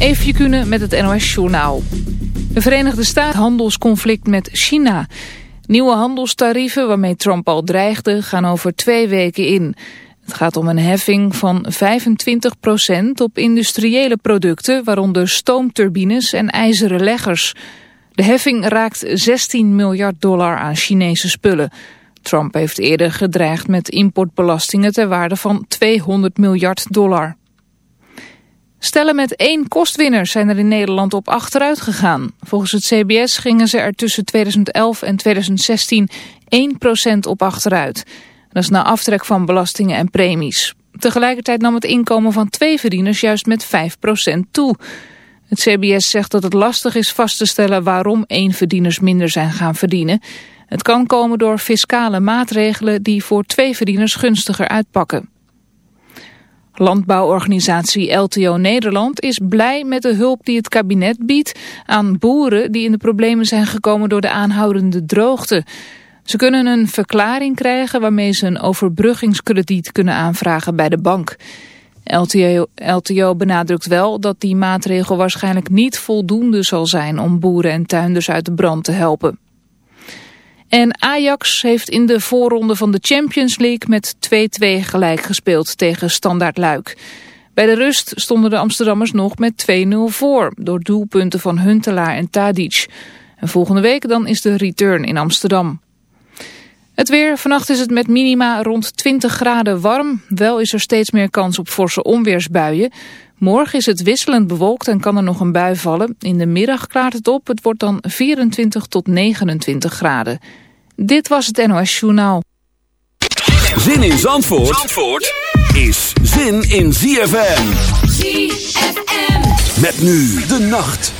Eefje Kunnen met het NOS Journaal. De Verenigde Staten handelsconflict met China. Nieuwe handelstarieven waarmee Trump al dreigde gaan over twee weken in. Het gaat om een heffing van 25% op industriële producten... waaronder stoomturbines en ijzeren leggers. De heffing raakt 16 miljard dollar aan Chinese spullen. Trump heeft eerder gedreigd met importbelastingen ter waarde van 200 miljard dollar. Stellen met één kostwinner zijn er in Nederland op achteruit gegaan. Volgens het CBS gingen ze er tussen 2011 en 2016 1% op achteruit. Dat is na aftrek van belastingen en premies. Tegelijkertijd nam het inkomen van twee verdieners juist met 5% toe. Het CBS zegt dat het lastig is vast te stellen waarom één verdieners minder zijn gaan verdienen. Het kan komen door fiscale maatregelen die voor twee verdieners gunstiger uitpakken. Landbouworganisatie LTO Nederland is blij met de hulp die het kabinet biedt aan boeren die in de problemen zijn gekomen door de aanhoudende droogte. Ze kunnen een verklaring krijgen waarmee ze een overbruggingskrediet kunnen aanvragen bij de bank. LTO, LTO benadrukt wel dat die maatregel waarschijnlijk niet voldoende zal zijn om boeren en tuinders uit de brand te helpen. En Ajax heeft in de voorronde van de Champions League met 2-2 gelijk gespeeld tegen Standaard Luik. Bij de rust stonden de Amsterdammers nog met 2-0 voor door doelpunten van Huntelaar en Tadic. En volgende week dan is de return in Amsterdam. Het weer, vannacht is het met minima rond 20 graden warm. Wel is er steeds meer kans op forse onweersbuien. Morgen is het wisselend bewolkt en kan er nog een bui vallen. In de middag klaart het op. Het wordt dan 24 tot 29 graden. Dit was het NOS Journaal. Zin in Zandvoort, Zandvoort is zin in ZFM. ZFM. Met nu de nacht.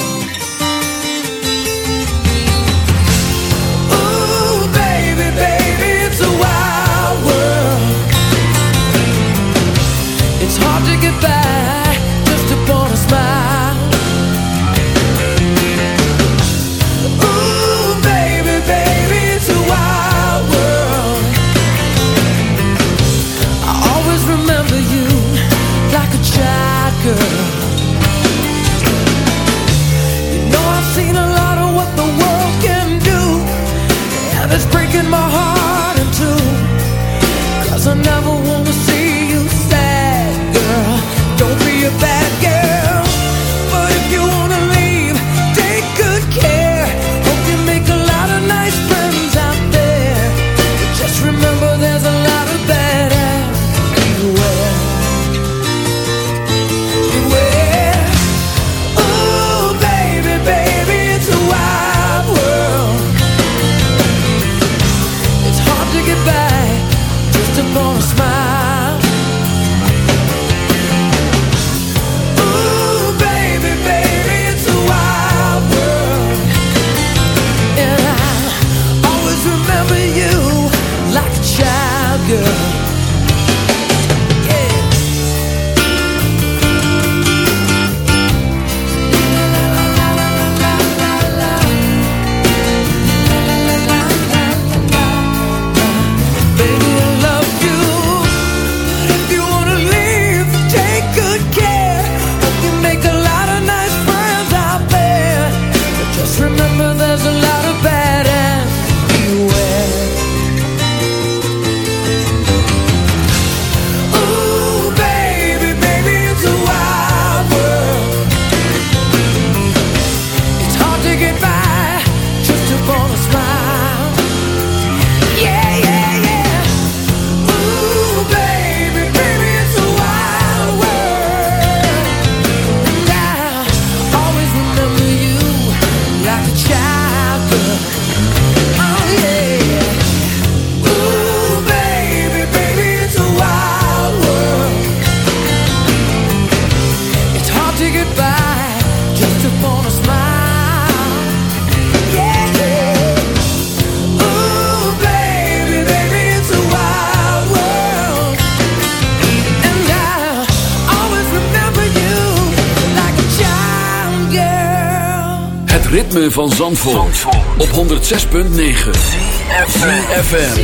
Zandvoort, Zandvoort. op 106.9 CFFM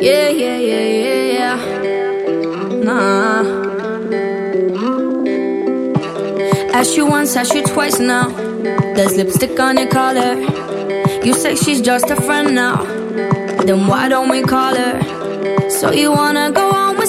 Yeah, yeah, yeah, yeah, yeah. Nah. Ask you once, ask you twice now. There's lipstick on your collar. You say she's just a friend now. Then why don't we call her? So you wanna go on with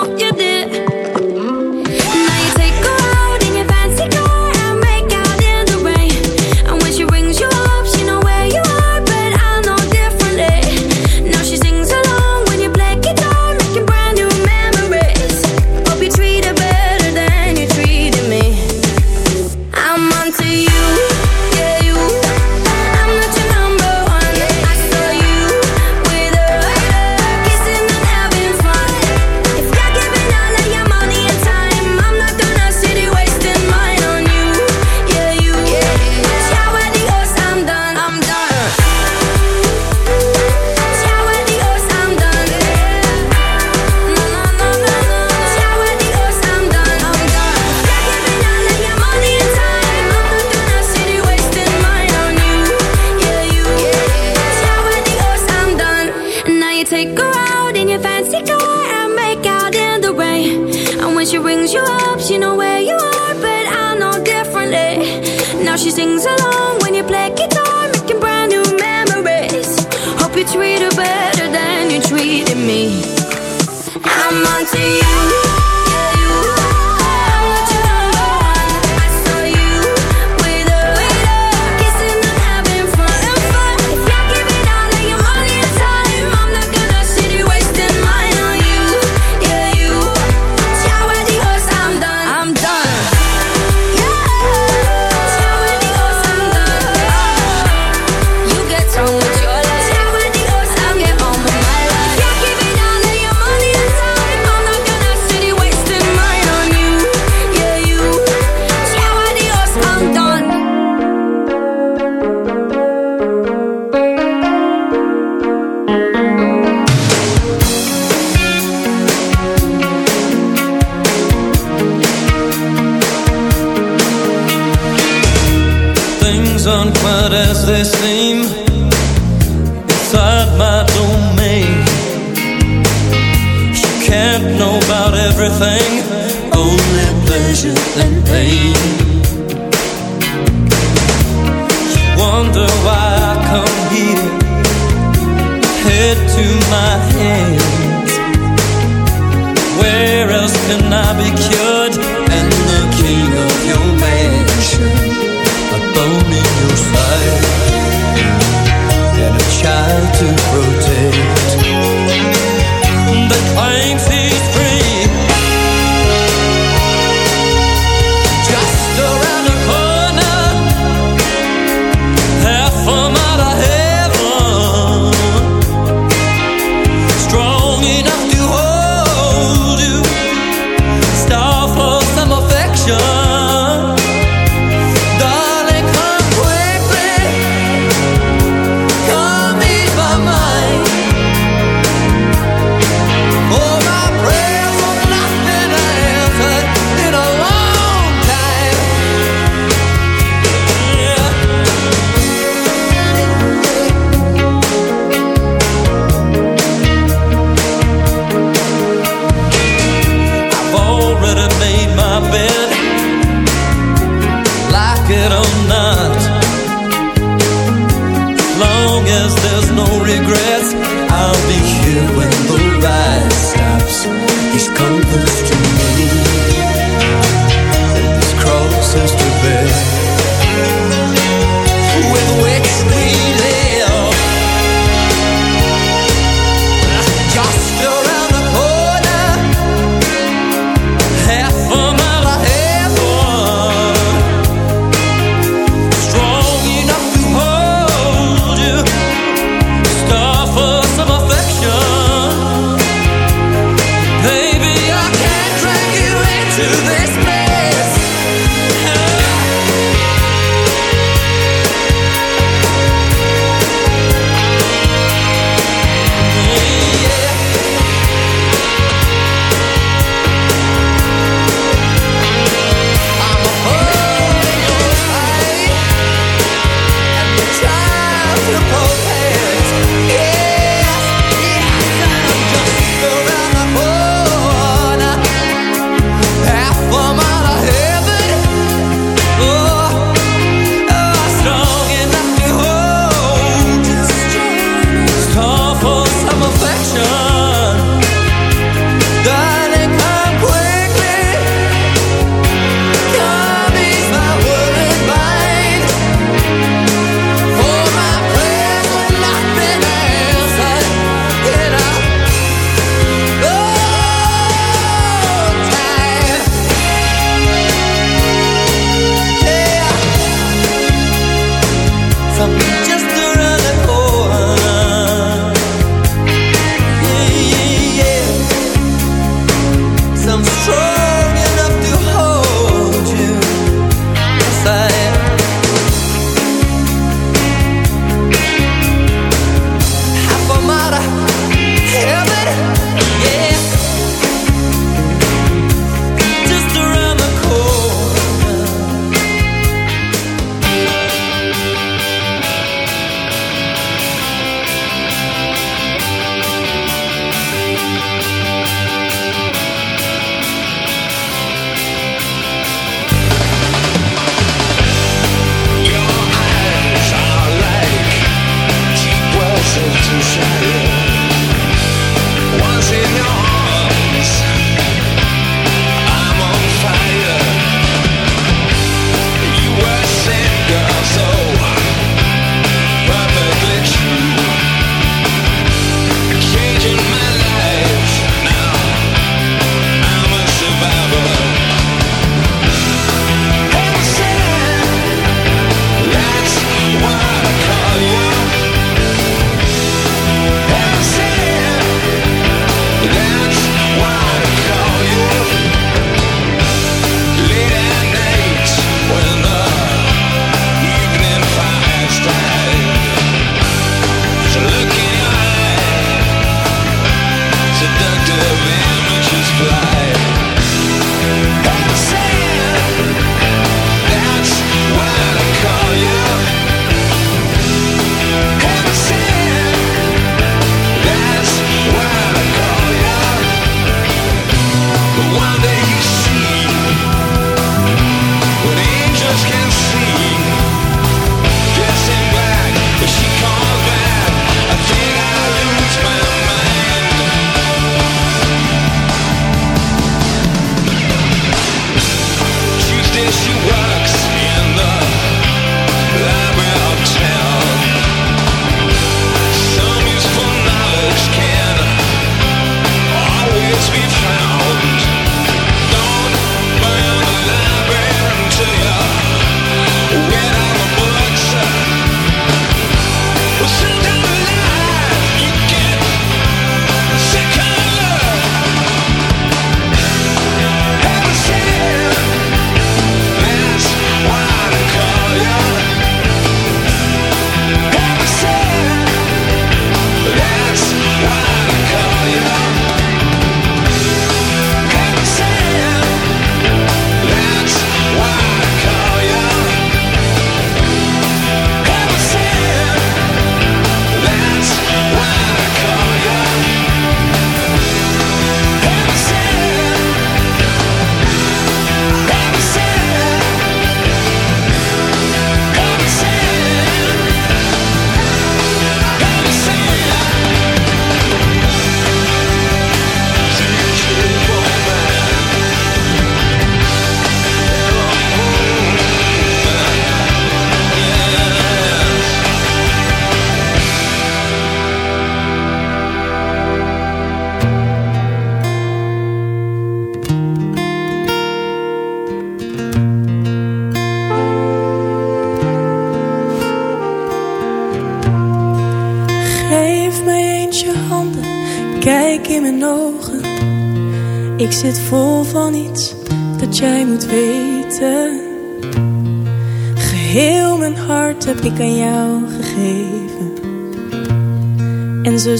else can I be cured? And the king of your mansion, a bone in your side, and a child to protect. The clangs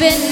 been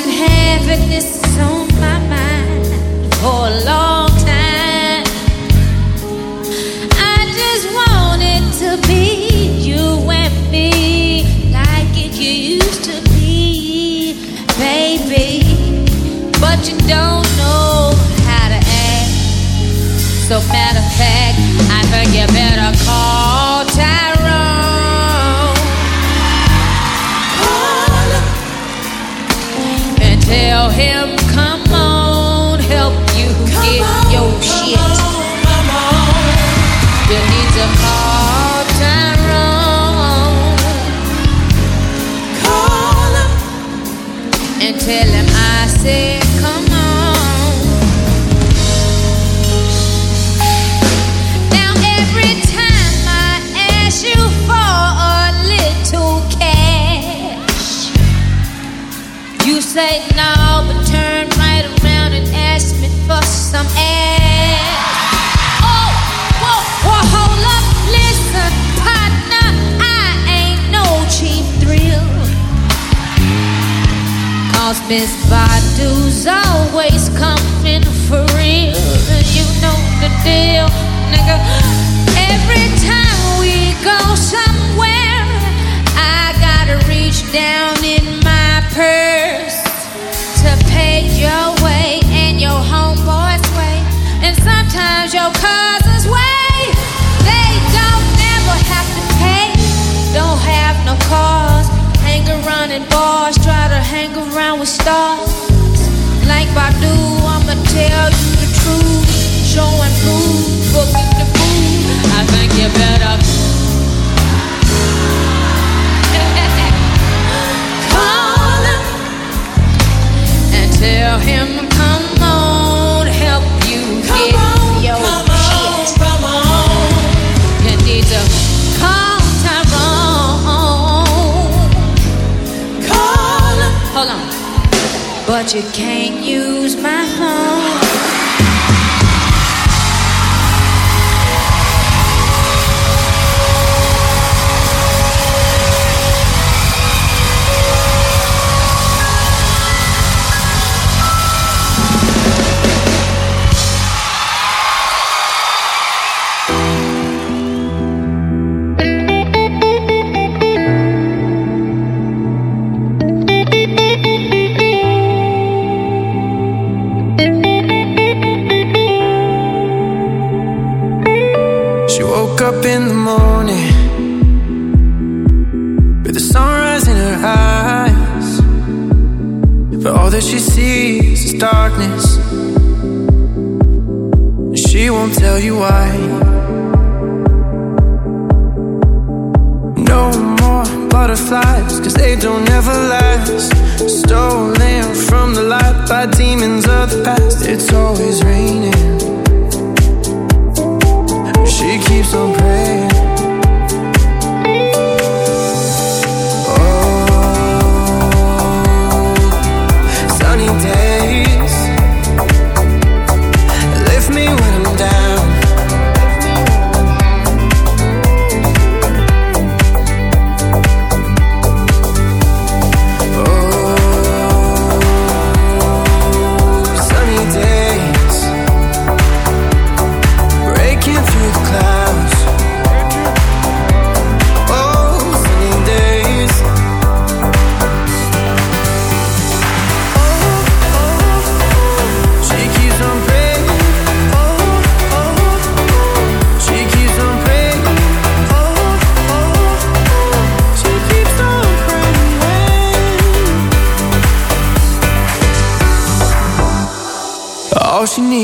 you can't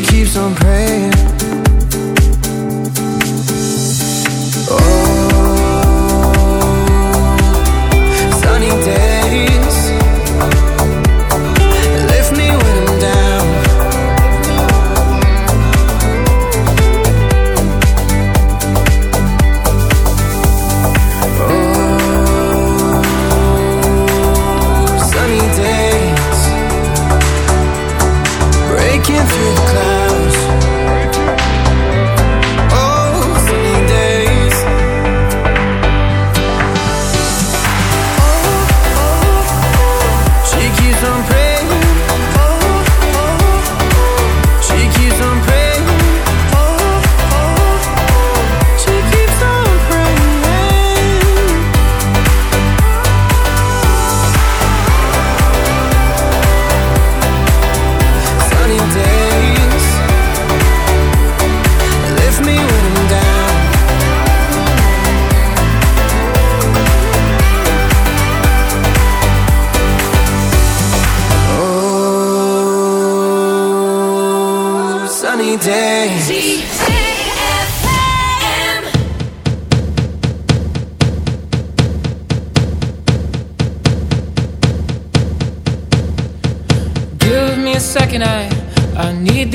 Keeps on praying.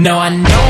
No, I know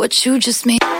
What you just made.